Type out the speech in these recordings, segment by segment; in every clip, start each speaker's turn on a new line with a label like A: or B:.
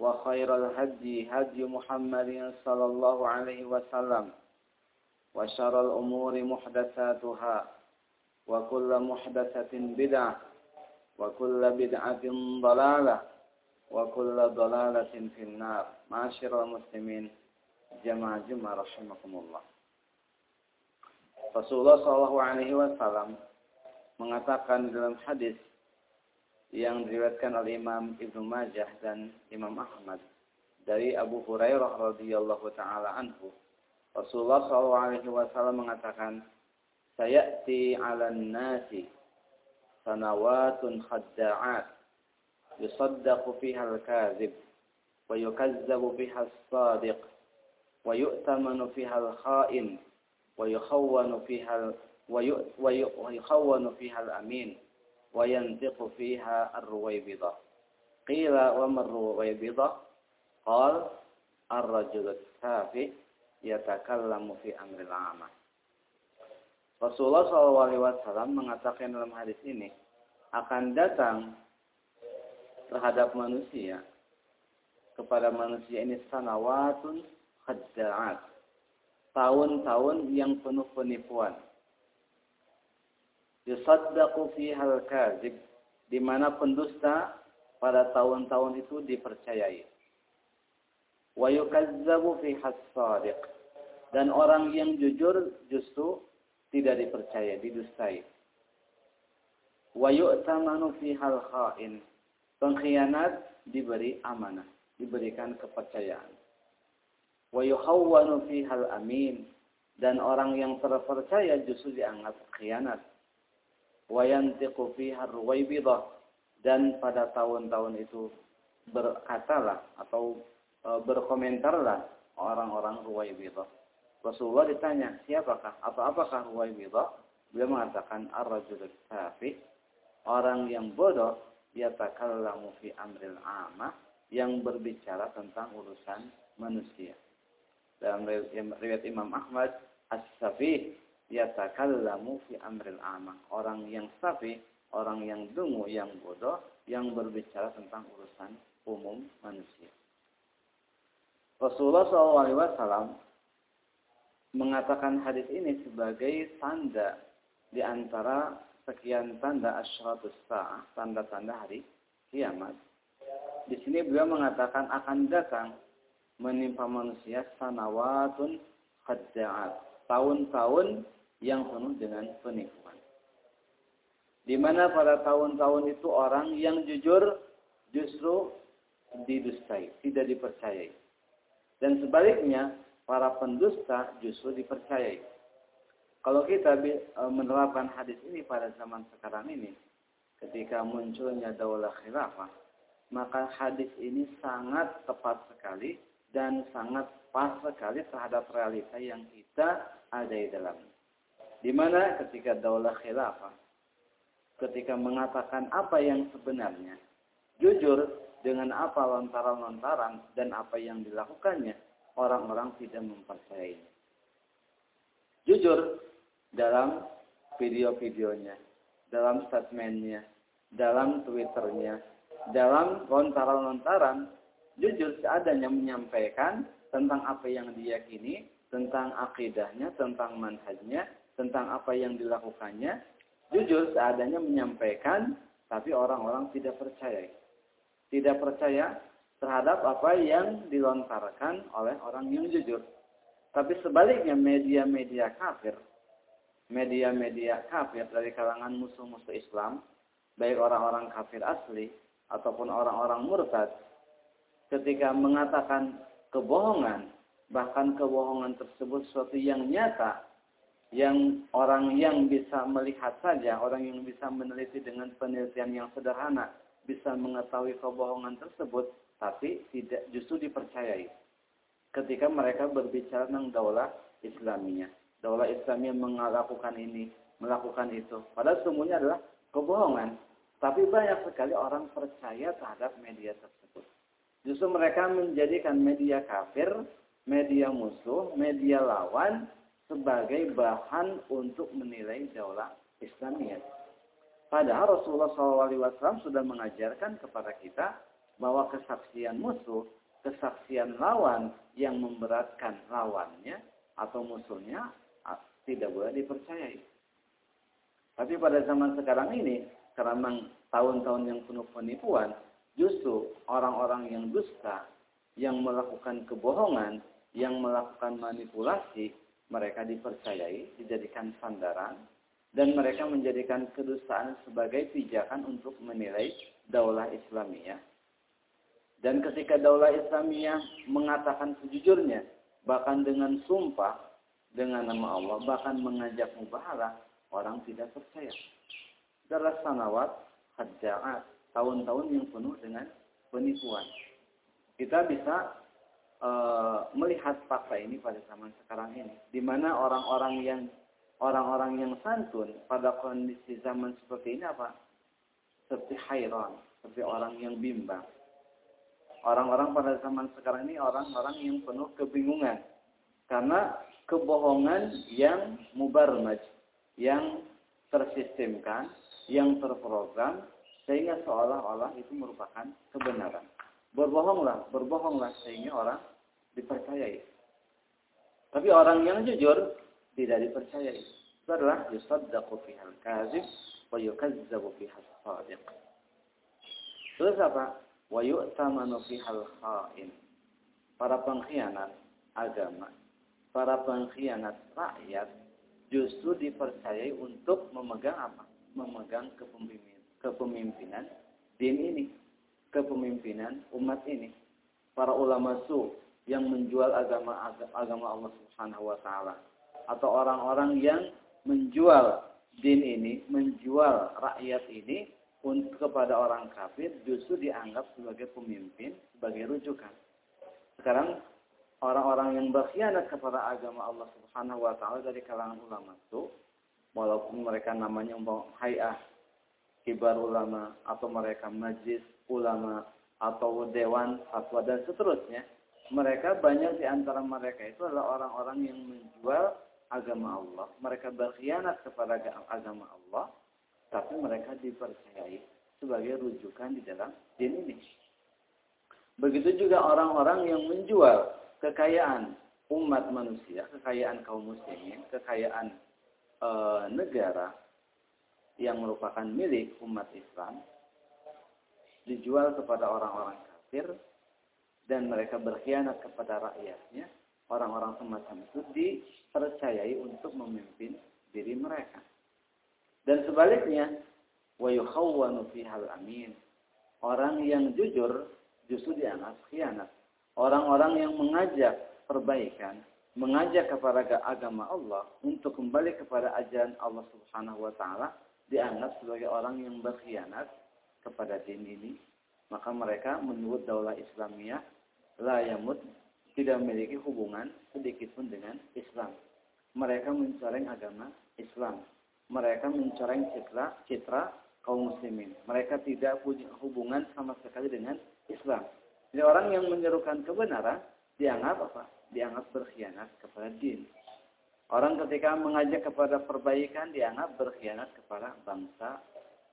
A: وخير الهدي هدي محمد صلى الله عليه وسلم وشر الأمور محدثاتها وكل محدثة بدعة وكل بدعة ضلالة وكل ضلالة في النار معاشر المسلمين جماعة جماعة رحمكم الله Rasulullah Shallallahu Alaihi Wasallam mengatakan dalam hadis yang diriwayatkan oleh Imam Ibnu Majah dan Imam Ahmad dari Abu Hurairah radhiyallahu taala anhu Rasulullah sallallahu alaihi wasallam mengatakan sayati 'alan nasi sanawatun khadda'at yusaddaqu fiha al-kadhib wa yukazzabu fiha as-sadiq wa yu'tamanu fiha al-kha'in wa yukhawwanu fiha ويخون فيها الأمين وينطق فيها الرويبضة قيل وما الرويبضة قال الرجل التافه يتكلم في أمر العامة Rasulullah SAW mengatakan dalam hadis ini akan datang terhadap manusia kepada manusia ini sanawatun khadda'at tahun-tahun yang penuh penipuan yusaddaqu fiha al-kadzib di mana pendusta pada tahun-tahun itu dipercayai. Wa yukazzabu fi hasadiq. Dan orang yang jujur justru tidak dipercaya, didustai. Wa yu'tamanu fi hal khain. Pengkhianat diberi amanah, diberikan kepercayaan. Wa yuhawwanu fi hal amin. Dan orang yang terpercaya justru dianggap khianat. Wa yantiqu fi ruwaibidah. Dan pada tahun-tahun itu berkatalah atau e, berkomentarlah orang-orang Ruwaibidah. Rasulullah ditanya, siapakah atau apakah Ruwaibidah? Beliau mengatakan ar-rajul orang yang bodoh yatakallamu fi amril amah yang berbicara tentang urusan manusia. Dalam riwayat Imam Ahmad, as-safi yatakallamu fi amril amah. Orang yang safi, orang yang dungu, yang bodoh, yang berbicara tentang urusan umum manusia. Rasulullah SAW mengatakan hadis ini sebagai tanda di antara sekian tanda asyratus sa'ah, tanda-tanda hari kiamat. Di sini beliau mengatakan akan datang menimpa manusia sanawatun khadda'at. Tahun-tahun yang penuh dengan penipuan. Di mana pada tahun-tahun itu orang yang jujur justru didustai, tidak dipercayai. Dan sebaliknya, para pendusta justru dipercayai. Kalau kita e, menerapkan hadis ini pada zaman sekarang ini, ketika munculnya daulah khilafah, maka hadis ini sangat tepat sekali dan sangat pas sekali terhadap realita yang kita ada di dalamnya. Di mana ketika daulah khilafah, ketika mengatakan apa yang sebenarnya, jujur dengan apa lontaran-lontaran dan apa yang dilakukannya, orang-orang tidak mempercayainya. Jujur dalam video-videonya, dalam statementnya, dalam twitternya, dalam lontaran-lontaran, jujur seadanya menyampaikan tentang apa yang diyakini, tentang akidahnya, tentang manhajnya, tentang apa yang dilakukannya, jujur seadanya menyampaikan, tapi orang-orang tidak percaya tidak percaya terhadap apa yang dilontarkan oleh orang yang jujur. Tapi sebaliknya media-media kafir, media-media kafir dari kalangan musuh-musuh Islam, baik orang-orang kafir asli ataupun orang-orang murtad, ketika mengatakan kebohongan, bahkan kebohongan tersebut sesuatu yang nyata, yang orang yang bisa melihat saja, orang yang bisa meneliti dengan penelitian yang sederhana, bisa mengetahui kebohongan tersebut, tapi tidak justru dipercayai. Ketika mereka berbicara tentang daulah Islamiyah. Daulah Islamiyah melakukan ini, melakukan itu. Padahal semuanya adalah kebohongan. Tapi banyak sekali orang percaya terhadap media tersebut. Justru mereka menjadikan media kafir, media musuh, media lawan sebagai bahan untuk menilai daulah Islamiyah. Padahal Rasulullah SAW sudah mengajarkan kepada kita bahwa kesaksian musuh, kesaksian lawan yang memberatkan lawannya atau musuhnya tidak boleh dipercayai. Tapi pada zaman sekarang ini, karena tahun-tahun yang penuh penipuan, justru orang-orang yang dusta, yang melakukan kebohongan, yang melakukan manipulasi, mereka dipercayai, dijadikan sandaran, dan mereka menjadikan kedustaan sebagai pijakan untuk menilai daulah Islamiyah. Dan ketika daulah Islamiyah mengatakan sejujurnya, bahkan dengan sumpah, dengan nama Allah, bahkan mengajak mubahalah, orang tidak percaya. Dalam sanawat, hadja'at, tahun-tahun yang penuh dengan penipuan. Kita bisa uh, melihat fakta ini pada zaman sekarang ini, di mana orang-orang yang orang-orang yang santun pada kondisi zaman seperti ini apa? Seperti hayran, seperti orang yang bimbang. Orang-orang pada zaman sekarang ini orang-orang yang penuh kebingungan. Karena kebohongan yang mubarmaj, yang tersistemkan, yang terprogram, sehingga seolah-olah itu merupakan kebenaran. Berbohonglah, berbohonglah sehingga orang dipercayai. Tapi orang yang jujur tidak dipercayai. Adalah yusaddaqu fihal kazib wa yukazzabu fihal sadiq. Terus apa? Wa yu'tamanu fihal kha'in. Para pengkhianat agama, para pengkhianat rakyat justru dipercayai untuk memegang apa? Memegang kepemimpinan, kepemimpinan din ini, kepemimpinan umat ini. Para ulama su yang menjual agama agama Allah Subhanahu wa taala atau orang-orang yang menjual din ini, menjual rakyat ini untuk kepada orang kafir justru dianggap sebagai pemimpin, sebagai rujukan. Sekarang orang-orang yang berkhianat kepada agama Allah Subhanahu wa taala dari kalangan ulama itu walaupun mereka namanya hayah kibar ulama atau mereka majlis ulama atau dewan fatwa dan seterusnya mereka banyak di antara mereka itu adalah orang-orang yang menjual agama Allah. Mereka berkhianat kepada agama Allah tapi mereka dipercayai sebagai rujukan di dalam din ini. Begitu juga orang-orang yang menjual kekayaan umat manusia, kekayaan kaum muslimin, kekayaan e, negara yang merupakan milik umat Islam dijual kepada orang-orang kafir dan mereka berkhianat kepada rakyatnya, orang-orang semacam itu dipercayai untuk memimpin diri mereka. Dan sebaliknya, yukhawwanu fihal amin. Orang yang jujur justru dianggap khianat orang-orang yang mengajak perbaikan, mengajak kepada agama Allah untuk kembali kepada ajaran Allah Subhanahu wa taala dianggap sebagai orang yang berkhianat kepada din ini, maka mereka menurut daulah Islamiyah la yamut tidak memiliki hubungan sedikit pun dengan Islam. Mereka mencoreng agama Islam. Mereka mencoreng citra citra kaum muslimin. Mereka tidak punya hubungan sama sekali dengan Islam. Jadi orang yang menyerukan kebenaran dianggap apa? Dianggap berkhianat kepada din. Orang ketika mengajak kepada perbaikan dianggap berkhianat kepada bangsa,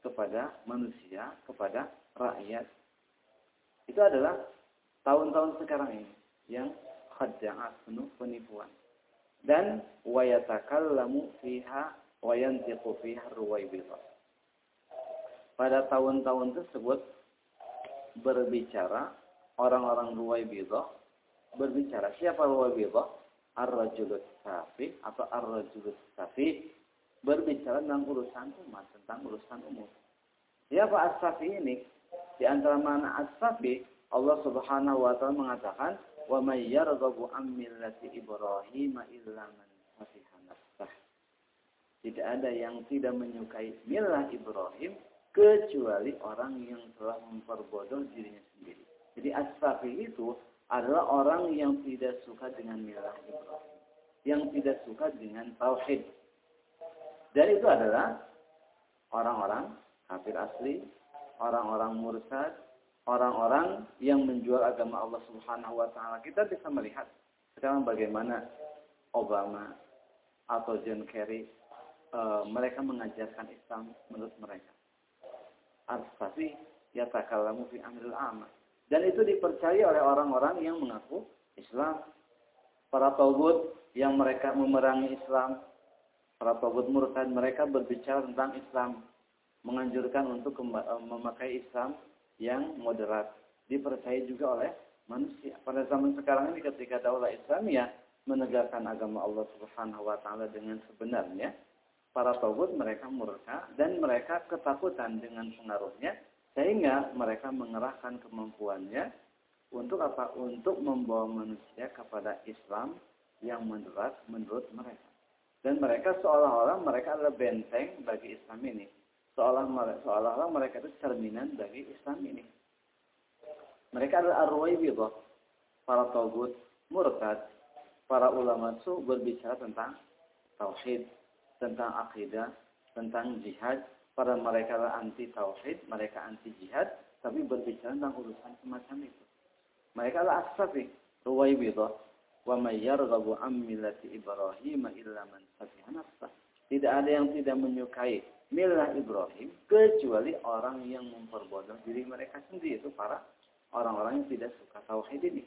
A: kepada manusia, kepada rakyat. Itu adalah tahun-tahun sekarang ini yang khadja'at penuh penipuan. Dan wayatakallamu fiha wayantiqu fiha ruwaibidha. Pada tahun-tahun tersebut berbicara orang-orang Ruwaibidah berbicara. Siapa Ruwaibidah? Ar-Rajulut Safi atau Ar-Rajulut Safi berbicara tentang urusan umat, tentang urusan umum. Siapa As-Safi ini? Di antara mana As-Safi, Allah Subhanahu wa taala mengatakan, "Wa may yarghabu an millati Ibrahim illa man safiha nafsah." Tidak ada yang tidak menyukai milah Ibrahim kecuali orang yang telah memperbodoh dirinya sendiri. Jadi as-safi itu adalah orang yang tidak suka dengan milah Ibrahim. Yang tidak suka dengan tauhid. Dan itu adalah orang-orang kafir asli, orang-orang murtad, orang-orang yang menjual agama Allah Subhanahu wa taala. Kita bisa melihat sekarang bagaimana Obama atau John Kerry e, mereka mengajarkan Islam menurut mereka. Al-Safi yatakallamu fi amril amal dan itu dipercaya oleh orang-orang yang mengaku Islam. Para taubat yang mereka memerangi Islam. Para taubat murtad mereka berbicara tentang Islam. Menganjurkan untuk eh, memakai Islam yang moderat. Dipercaya juga oleh manusia. Pada zaman sekarang ini ketika daulah Islamiyah menegakkan agama Allah Subhanahu wa taala dengan sebenarnya, para taubat mereka murka dan mereka ketakutan dengan pengaruhnya sehingga mereka mengerahkan kemampuannya untuk apa? Untuk membawa manusia kepada Islam yang menurut menurut mereka. Dan mereka seolah-olah mereka adalah benteng bagi Islam ini. Seolah-olah mereka itu cerminan bagi Islam ini. Mereka adalah arwaibidah, para togut, murtad, para ulama su berbicara tentang tauhid, tentang akidah, tentang jihad, Para mereka anti tauhid, mereka anti jihad, tapi berbicara tentang urusan semacam itu. Mereka adalah asfafi, ruwaibidah, Ibrahim. Tidak ada yang tidak menyukai milah Ibrahim kecuali orang yang memperbodoh diri mereka sendiri itu para orang-orang yang tidak suka tauhid ini.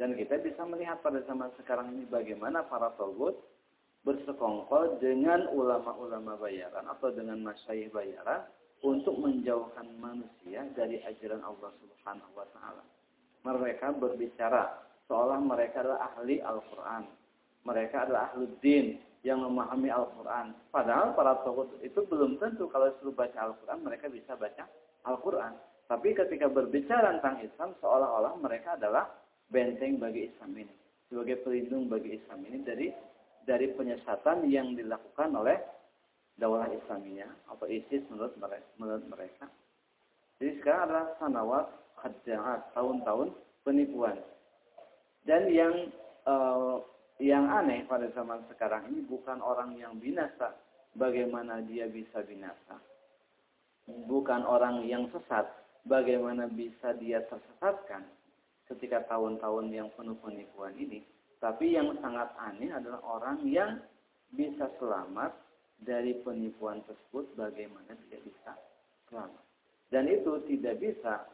A: Dan kita bisa melihat pada zaman sekarang ini bagaimana para tauhid bersekongkol dengan ulama-ulama bayaran atau dengan masyayikh bayaran untuk menjauhkan manusia dari ajaran Allah Subhanahu wa taala. Mereka berbicara seolah mereka adalah ahli Al-Qur'an. Mereka adalah ahli din yang memahami Al-Qur'an. Padahal para tokoh itu belum tentu kalau suruh baca Al-Qur'an mereka bisa baca Al-Qur'an. Tapi ketika berbicara tentang Islam seolah-olah mereka adalah benteng bagi Islam ini. Sebagai pelindung bagi Islam ini dari dari penyesatan yang dilakukan oleh daulah Islamiyah atau ISIS menurut mereka. Menurut mereka. Jadi sekarang adalah sanawat khadja'at, tahun-tahun penipuan. Dan yang uh, yang aneh pada zaman sekarang ini bukan orang yang binasa, bagaimana dia bisa binasa. Bukan orang yang sesat, bagaimana bisa dia tersesatkan ketika tahun-tahun yang penuh penipuan ini. Tapi yang sangat aneh adalah orang yang bisa selamat dari penipuan tersebut bagaimana dia bisa selamat. Dan itu tidak bisa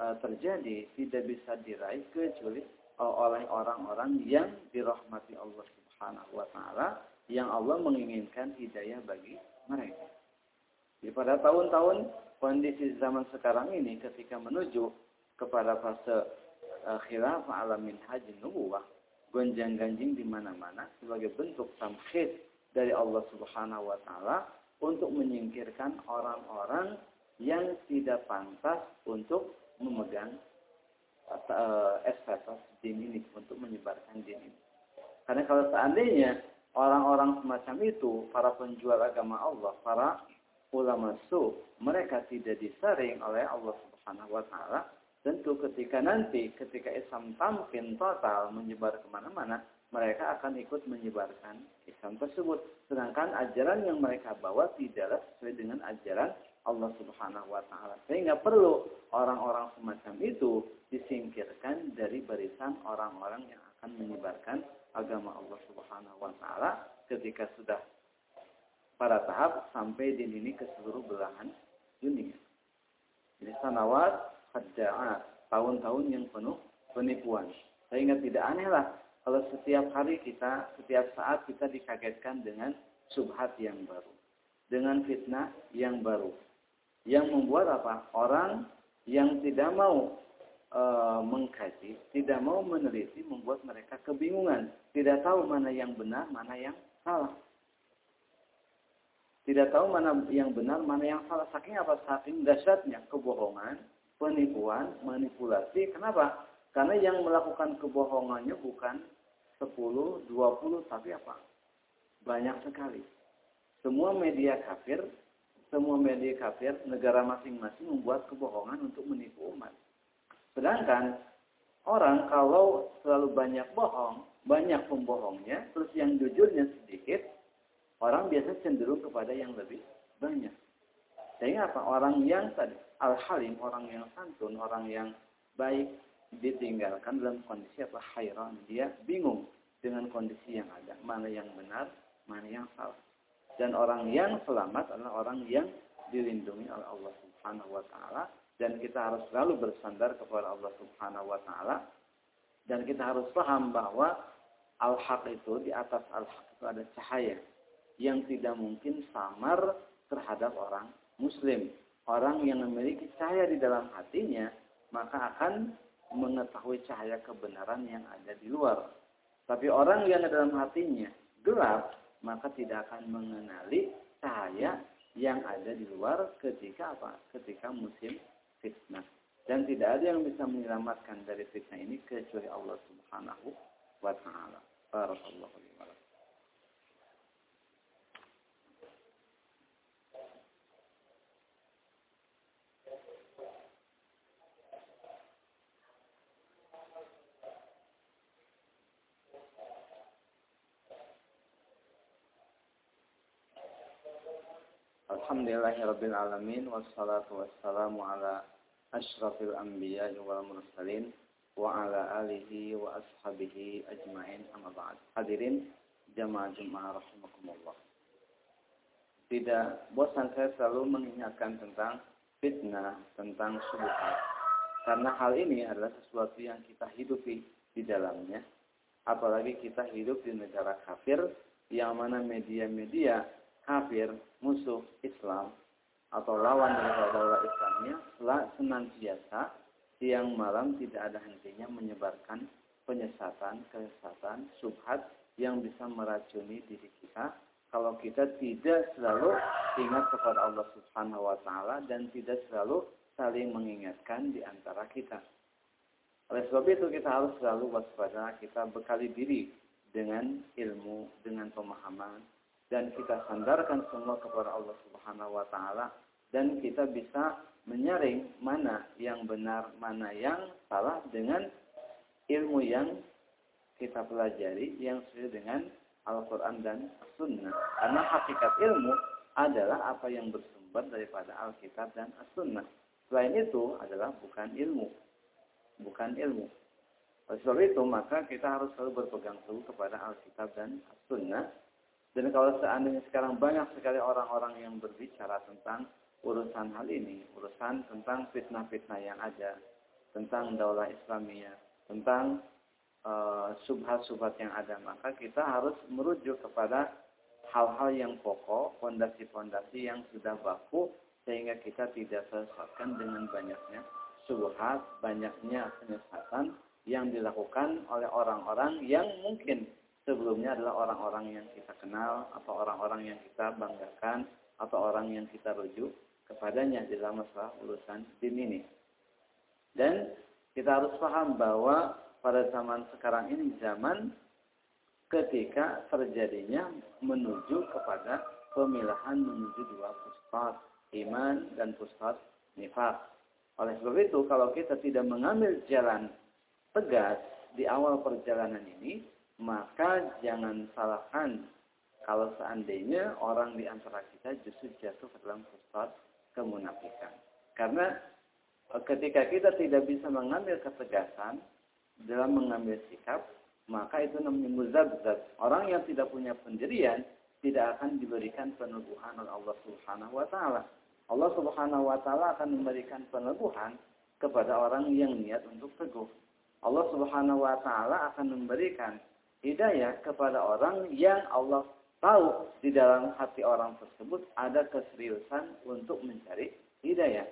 A: uh, terjadi, tidak bisa diraih kecuali oleh orang-orang yang dirahmati Allah Subhanahu wa taala yang Allah menginginkan hidayah bagi mereka. Di pada tahun-tahun kondisi zaman sekarang ini ketika menuju kepada fase uh, khilafah alamin haji nubuwah gonjang-ganjing di mana-mana sebagai bentuk tamkhid dari Allah Subhanahu wa taala untuk menyingkirkan orang-orang yang tidak pantas untuk memegang estafet din ini untuk menyebarkan din ini. Karena kalau seandainya orang-orang semacam itu, para penjual agama Allah, para ulama su, mereka tidak disaring oleh Allah Subhanahu wa taala, tentu ketika nanti ketika Islam tampil total menyebar ke mana-mana, mereka akan ikut menyebarkan Islam tersebut. Sedangkan ajaran yang mereka bawa tidaklah sesuai dengan ajaran Allah Subhanahu wa taala. Sehingga perlu orang-orang semacam itu disingkirkan dari barisan orang-orang yang akan menyebarkan agama Allah Subhanahu wa taala ketika sudah pada tahap sampai di ini ke seluruh belahan dunia. Jadi sanawat hadja'at, tahun-tahun yang penuh penipuan. Sehingga tidak anehlah kalau setiap hari kita, setiap saat kita dikagetkan dengan subhat yang baru. Dengan fitnah yang baru. Yang membuat apa? Orang yang tidak mau e, mengkaji, tidak mau meneliti, membuat mereka kebingungan. Tidak tahu mana yang benar, mana yang salah. Tidak tahu mana yang benar, mana yang salah. Saking apa? Saking dahsyatnya kebohongan, penipuan, manipulasi. Kenapa? Karena yang melakukan kebohongannya bukan 10, 20, tapi apa? Banyak sekali. Semua media kafir, semua media kafir, negara masing-masing membuat kebohongan untuk menipu umat. Sedangkan orang kalau selalu banyak bohong, banyak pembohongnya, terus yang jujurnya sedikit, orang biasa cenderung kepada yang lebih banyak. Sehingga apa? Orang yang tadi al-halim, orang yang santun, orang yang baik, ditinggalkan dalam kondisi apa hairan dia bingung dengan kondisi yang ada mana yang benar mana yang salah dan orang yang selamat adalah orang yang dilindungi oleh Allah Subhanahu wa taala dan kita harus selalu bersandar kepada Allah Subhanahu wa taala dan kita harus paham bahwa al-haq itu di atas al-haq itu ada cahaya yang tidak mungkin samar terhadap orang muslim orang yang memiliki cahaya di dalam hatinya maka akan mengetahui cahaya kebenaran yang ada di luar. Tapi orang yang dalam hatinya gelap, maka tidak akan mengenali cahaya yang ada di luar ketika apa? Ketika musim fitnah. Dan tidak ada yang bisa menyelamatkan dari fitnah ini kecuali Allah Subhanahu wa taala. Barakallahu Alhamdulillahirabbil alamin wassalatu wassalamu ala asyrafil anbiya wal mursalin wa ala alihi wa ashabihi ajmain amma ba'd. Hadirin jamaah Jumat rahimakumullah. Tidak bosan saya selalu mengingatkan tentang fitnah, tentang syubhat. Karena hal ini adalah sesuatu yang kita hidupi di dalamnya. Apalagi kita hidup di negara kafir yang mana media-media kafir, musuh Islam, atau lawan dari daulah Islamnya senantiasa siang malam tidak ada hentinya menyebarkan penyesatan, kesesatan, subhat yang bisa meracuni diri kita kalau kita tidak selalu ingat kepada Allah Subhanahu wa taala dan tidak selalu saling mengingatkan di antara kita. Oleh sebab itu kita harus selalu waspada, kita bekali diri dengan ilmu, dengan pemahaman dan kita sandarkan semua kepada Allah Subhanahu wa taala dan kita bisa menyaring mana yang benar, mana yang salah dengan ilmu yang kita pelajari yang sesuai dengan Al-Quran dan As-Sunnah. Karena hakikat ilmu adalah apa yang bersumber daripada Alkitab dan As-Sunnah. Selain itu adalah bukan ilmu. Bukan ilmu. Oleh sebab itu, maka kita harus selalu berpegang teguh kepada Alkitab dan As-Sunnah. Dan kalau seandainya sekarang banyak sekali orang-orang yang berbicara tentang urusan hal ini, urusan tentang fitnah-fitnah yang ada, tentang daulah Islamiyah, tentang uh, subhat-subhat yang ada, maka kita harus merujuk kepada hal-hal yang pokok, fondasi-fondasi yang sudah baku, sehingga kita tidak tersesatkan dengan banyaknya subhat, banyaknya penyesatan yang dilakukan oleh orang-orang yang mungkin sebelumnya adalah orang-orang yang kita kenal atau orang-orang yang kita banggakan atau orang yang kita rujuk kepadanya dalam masalah urusan din ini. Dan kita harus paham bahwa pada zaman sekarang ini zaman ketika terjadinya menuju kepada pemilahan menuju dua pusat iman dan pusat nifak. Oleh sebab itu, kalau kita tidak mengambil jalan tegas di awal perjalanan ini, maka jangan salahkan kalau seandainya orang di antara kita justru jatuh ke dalam pusat kemunafikan. Karena e, ketika kita tidak bisa mengambil ketegasan dalam mengambil sikap, maka itu namanya muzabzab. Orang yang tidak punya pendirian tidak akan diberikan peneguhan oleh Allah Subhanahu wa taala. Allah Subhanahu wa taala akan memberikan peneguhan kepada orang yang niat untuk teguh. Allah Subhanahu wa taala akan memberikan hidayah kepada orang yang Allah tahu di dalam hati orang tersebut ada keseriusan untuk mencari hidayah.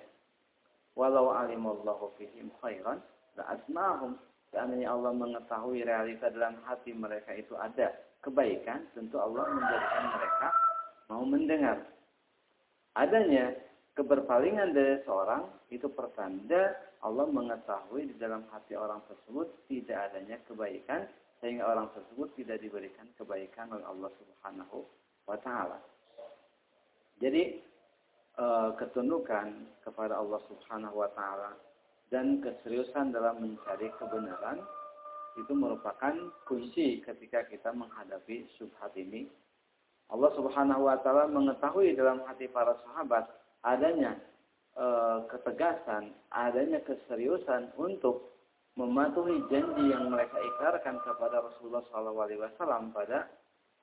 A: Walau alimallahu fihim khairan la asma'hum. Seandainya Allah mengetahui realita dalam hati mereka itu ada kebaikan, tentu Allah menjadikan mereka mau mendengar. Adanya keberpalingan dari seorang itu pertanda Allah mengetahui di dalam hati orang tersebut tidak adanya kebaikan sehingga orang tersebut tidak diberikan kebaikan oleh Allah Subhanahu wa taala. Jadi e, ketundukan kepada Allah Subhanahu wa taala dan keseriusan dalam mencari kebenaran itu merupakan kunci ketika kita menghadapi syubhat ini. Allah Subhanahu wa taala mengetahui dalam hati para sahabat adanya e, ketegasan, adanya keseriusan untuk mematuhi janji yang mereka ikrarkan kepada Rasulullah SAW pada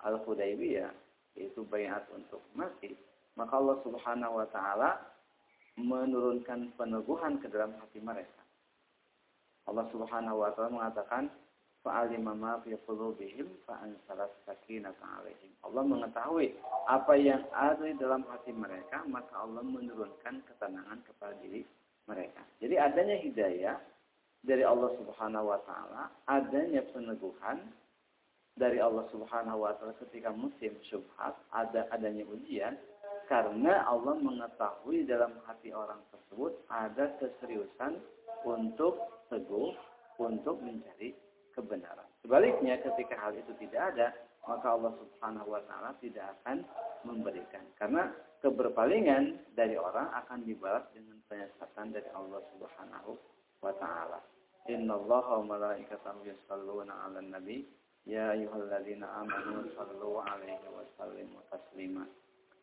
A: Al-Hudaybiyah, yaitu bayat untuk mati, maka Allah Subhanahu wa taala menurunkan peneguhan ke dalam hati mereka. Allah Subhanahu wa taala mengatakan fa'alima ma fi qulubihim 'alaihim. Allah mengetahui apa yang ada di dalam hati mereka, maka Allah menurunkan ketenangan kepada diri mereka. Jadi adanya hidayah dari Allah Subhanahu wa taala, adanya peneguhan dari Allah Subhanahu wa taala ketika musim syubhat, ada adanya ujian karena Allah mengetahui dalam hati orang tersebut ada keseriusan untuk teguh untuk mencari kebenaran. Sebaliknya ketika hal itu tidak ada, maka Allah Subhanahu wa taala tidak akan memberikan karena keberpalingan dari orang akan dibalas dengan penyesatan dari Allah Subhanahu wa ta'ala. Inna Allah wa malaikatahu yusalluna ala nabi Ya ayuhalladzina amanu sallu alaihi wa sallimu taslima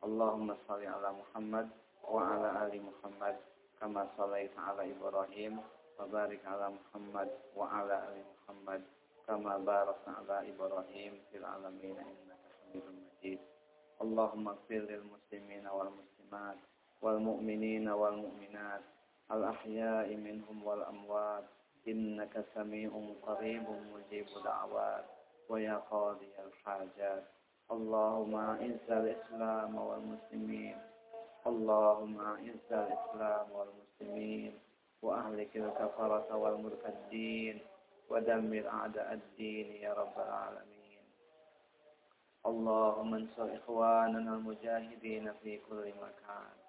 A: Allahumma salli ala Muhammad wa ala ali Muhammad kama sallaita ala Ibrahim wa barik ala Muhammad wa ala ali Muhammad kama barakna ala Ibrahim fil alamin innaka Hamidum Majid Allahumma الأحياء منهم والأموات إنك سميع قريب مجيب دعوات ويا قاضي الحاجات. اللهم أعز الإسلام والمسلمين. اللهم أعز الإسلام والمسلمين. وأهلك الكفرة والمرتدين. ودمر أعداء الدين يا رب العالمين. اللهم انصر إخواننا المجاهدين في كل مكان.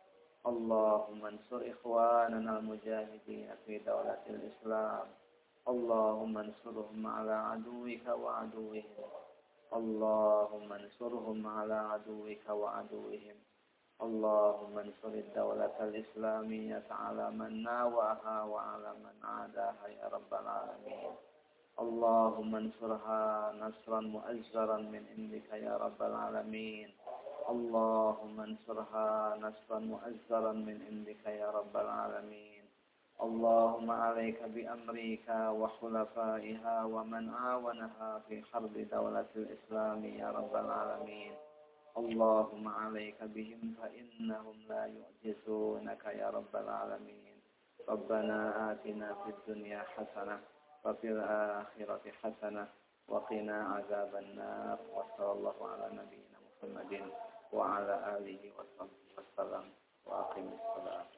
A: اللهم انصر إخواننا المجاهدين في دولة الإسلام. اللهم انصرهم على عدوك وعدوهم. اللهم انصرهم على عدوك وعدوهم. اللهم انصر الدولة الإسلامية على من ناوأها وعلى من عاداها يا رب العالمين. اللهم انصرها نصرا مؤزرا من عندك يا رب العالمين. اللهم انصرها نصرا مؤزرا من عندك يا رب العالمين. اللهم عليك بأمريكا وخلفائها ومن عاونها في حرب دولة الإسلام يا رب العالمين. اللهم عليك بهم فإنهم لا يعجزونك يا رب العالمين. ربنا آتنا في الدنيا حسنة وفي الآخرة حسنة وقنا عذاب النار. وصلى الله على نبينا محمد. وعلى آله وصحبه وسلم وأقم الصلاة.